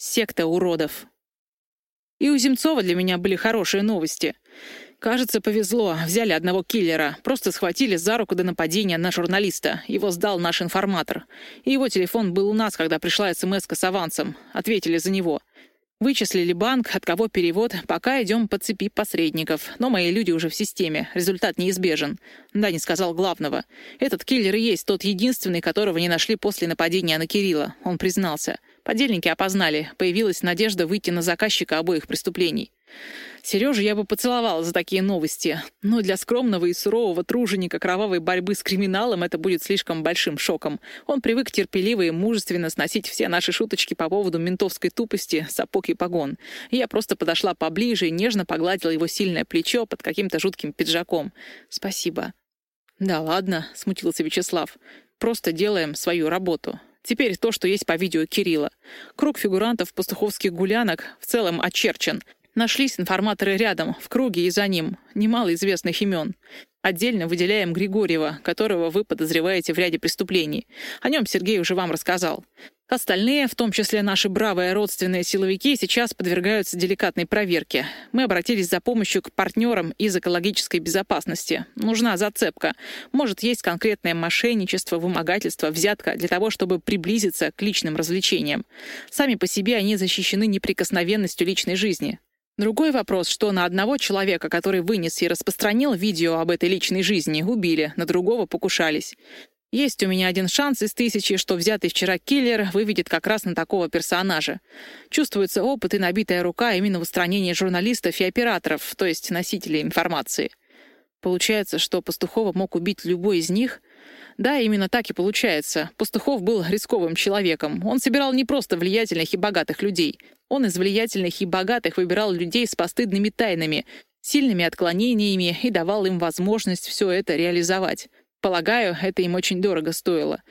Секта уродов. И у Земцова для меня были хорошие новости. Кажется, повезло. Взяли одного киллера. Просто схватили за руку до нападения на журналиста. Его сдал наш информатор. И его телефон был у нас, когда пришла смс с авансом. Ответили за него. Вычислили банк, от кого перевод, пока идем по цепи посредников. Но мои люди уже в системе, результат неизбежен. Да, не сказал главного. Этот киллер и есть тот единственный, которого не нашли после нападения на Кирилла. Он признался. Подельники опознали. Появилась надежда выйти на заказчика обоих преступлений. Сережу я бы поцеловала за такие новости, но для скромного и сурового труженика кровавой борьбы с криминалом это будет слишком большим шоком. Он привык терпеливо и мужественно сносить все наши шуточки по поводу ментовской тупости, сапог и погон. Я просто подошла поближе и нежно погладила его сильное плечо под каким-то жутким пиджаком. «Спасибо». «Да ладно», — смутился Вячеслав. «Просто делаем свою работу». Теперь то, что есть по видео Кирилла. Круг фигурантов пастуховских гулянок в целом очерчен — Нашлись информаторы рядом, в круге и за ним. Немало известных имен. Отдельно выделяем Григорьева, которого вы подозреваете в ряде преступлений. О нем Сергей уже вам рассказал. Остальные, в том числе наши бравые родственные силовики, сейчас подвергаются деликатной проверке. Мы обратились за помощью к партнерам из экологической безопасности. Нужна зацепка. Может, есть конкретное мошенничество, вымогательство, взятка для того, чтобы приблизиться к личным развлечениям. Сами по себе они защищены неприкосновенностью личной жизни. Другой вопрос, что на одного человека, который вынес и распространил видео об этой личной жизни, убили, на другого покушались. Есть у меня один шанс из тысячи, что взятый вчера киллер выведет как раз на такого персонажа. Чувствуется опыт и набитая рука именно в устранении журналистов и операторов, то есть носителей информации. Получается, что Пастухова мог убить любой из них? Да, именно так и получается. Пастухов был рисковым человеком. Он собирал не просто влиятельных и богатых людей. Он из влиятельных и богатых выбирал людей с постыдными тайнами, сильными отклонениями и давал им возможность все это реализовать. Полагаю, это им очень дорого стоило.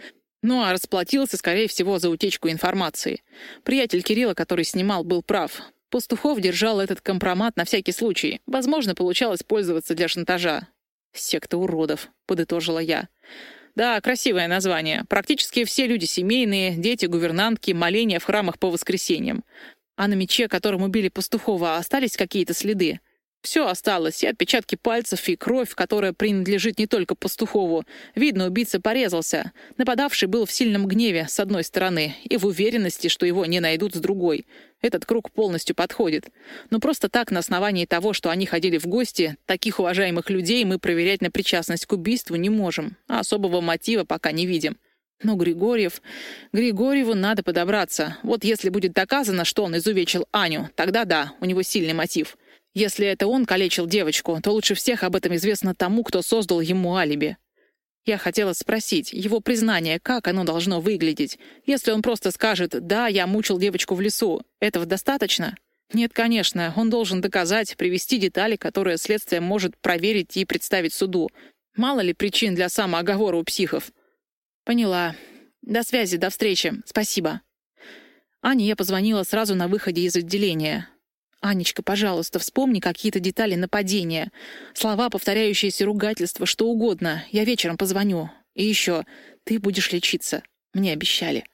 Ну а расплатился, скорее всего, за утечку информации. Приятель Кирилла, который снимал, был прав. Пастухов держал этот компромат на всякий случай. Возможно, получалось пользоваться для шантажа. «Секта уродов», — подытожила я. Да, красивое название. Практически все люди семейные, дети, гувернантки, моления в храмах по воскресеньям. А на мече, которым убили Пастухова, остались какие-то следы? Все осталось, и отпечатки пальцев, и кровь, которая принадлежит не только Пастухову. Видно, убийца порезался. Нападавший был в сильном гневе, с одной стороны, и в уверенности, что его не найдут с другой. Этот круг полностью подходит. Но просто так, на основании того, что они ходили в гости, таких уважаемых людей мы проверять на причастность к убийству не можем, а особого мотива пока не видим. Но Григорьев... Григорьеву надо подобраться. Вот если будет доказано, что он изувечил Аню, тогда да, у него сильный мотив. Если это он калечил девочку, то лучше всех об этом известно тому, кто создал ему алиби. Я хотела спросить, его признание, как оно должно выглядеть? Если он просто скажет «да, я мучил девочку в лесу», этого достаточно? Нет, конечно, он должен доказать, привести детали, которые следствие может проверить и представить суду. Мало ли причин для самооговора у психов. «Поняла. До связи, до встречи. Спасибо». Ане я позвонила сразу на выходе из отделения. «Анечка, пожалуйста, вспомни какие-то детали нападения. Слова, повторяющиеся ругательства, что угодно. Я вечером позвоню. И еще, ты будешь лечиться. Мне обещали».